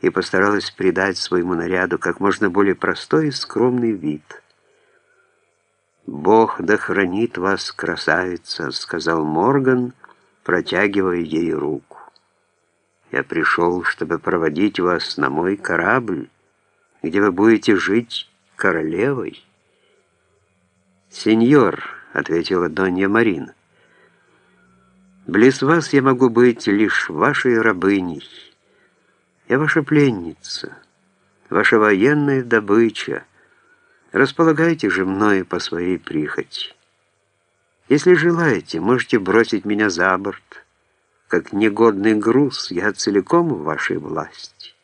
и постаралась придать своему наряду как можно более простой и скромный вид. «Бог да хранит вас, красавица», — сказал Морган, протягивая ей руку. «Я пришел, чтобы проводить вас на мой корабль, где вы будете жить королевой». «Сеньор», — ответила Донья Марина, — «близ вас я могу быть лишь вашей рабыней». Я ваша пленница, ваша военная добыча. Располагайте же мною по своей прихоти. Если желаете, можете бросить меня за борт. Как негодный груз, я целиком в вашей власти.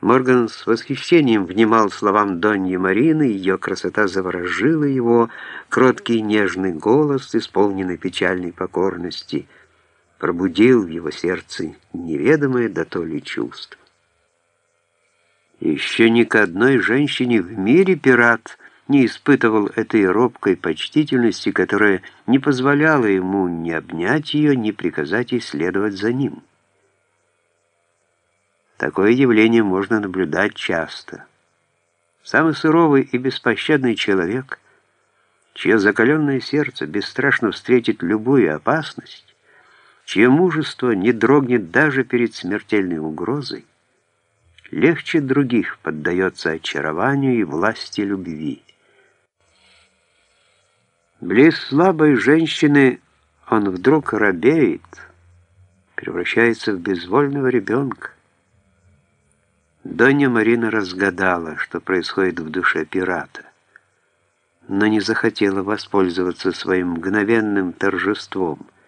Морган с восхищением внимал словам Доньи Марины, ее красота заворожила его, кроткий нежный голос, исполненный печальной покорности — пробудил в его сердце неведомое до то ли чувство. Еще ни к одной женщине в мире пират не испытывал этой робкой почтительности, которая не позволяла ему ни обнять ее, ни приказать ей следовать за ним. Такое явление можно наблюдать часто. Самый суровый и беспощадный человек, чье закаленное сердце бесстрашно встретит любую опасность, чье мужество не дрогнет даже перед смертельной угрозой, легче других поддается очарованию и власти любви. Близ слабой женщины он вдруг робеет, превращается в безвольного ребенка. Донья Марина разгадала, что происходит в душе пирата, но не захотела воспользоваться своим мгновенным торжеством –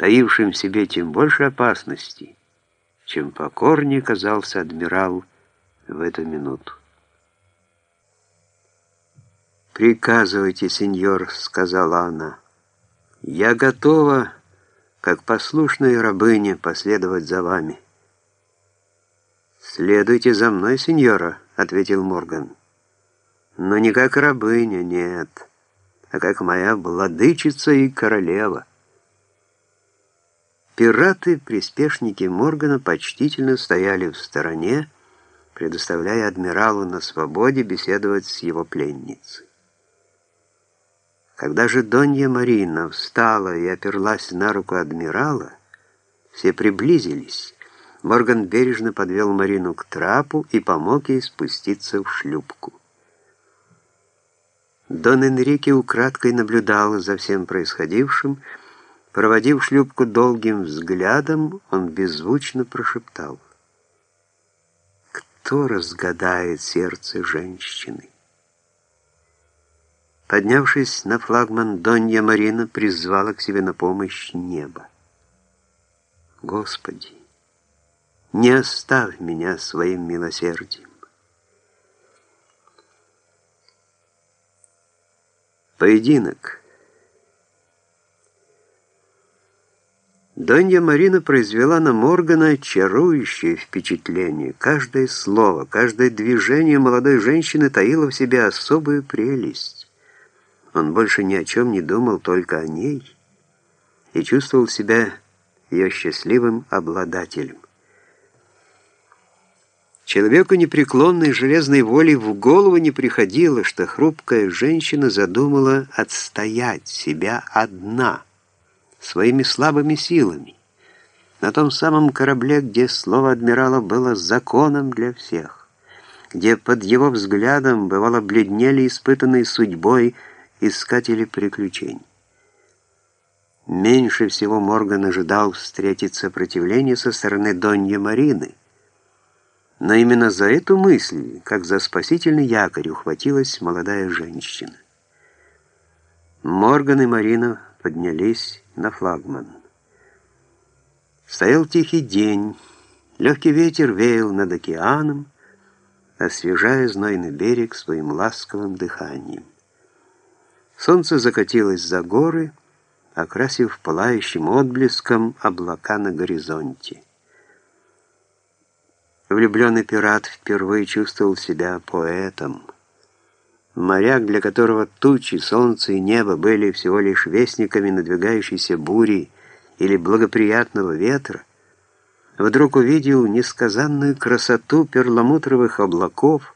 таившим в себе тем больше опасностей, чем покорнее казался адмирал в эту минуту. «Приказывайте, сеньор», — сказала она. «Я готова, как послушная рабыня, последовать за вами». «Следуйте за мной, сеньора», — ответил Морган. «Но не как рабыня, нет, а как моя владычица и королева». Пираты, приспешники Моргана, почтительно стояли в стороне, предоставляя адмиралу на свободе беседовать с его пленницей. Когда же Донья Марина встала и оперлась на руку адмирала, все приблизились. Морган бережно подвел Марину к трапу и помог ей спуститься в шлюпку. Дон Энрике украдкой наблюдал за всем происходившим, Проводив шлюпку долгим взглядом, он беззвучно прошептал. «Кто разгадает сердце женщины?» Поднявшись на флагман, Донья Марина призвала к себе на помощь небо. «Господи, не оставь меня своим милосердием!» Поединок — Донья Марина произвела на Моргана чарующее впечатление. Каждое слово, каждое движение молодой женщины таило в себе особую прелесть. Он больше ни о чем не думал, только о ней, и чувствовал себя ее счастливым обладателем. Человеку непреклонной железной воли в голову не приходило, что хрупкая женщина задумала отстоять себя одна – своими слабыми силами, на том самом корабле, где слово адмирала было законом для всех, где под его взглядом бывало бледнели испытанные судьбой искатели приключений. Меньше всего Морган ожидал встретить сопротивление со стороны Донья Марины, но именно за эту мысль, как за спасительный якорь, ухватилась молодая женщина. Морган и Марина поднялись на флагман. Стоял тихий день, легкий ветер веял над океаном, освежая знойный берег своим ласковым дыханием. Солнце закатилось за горы, окрасив пылающим отблеском облака на горизонте. Влюбленный пират впервые чувствовал себя поэтом — Моряк, для которого тучи, солнце и небо были всего лишь вестниками надвигающейся бури или благоприятного ветра, вдруг увидел несказанную красоту перламутровых облаков,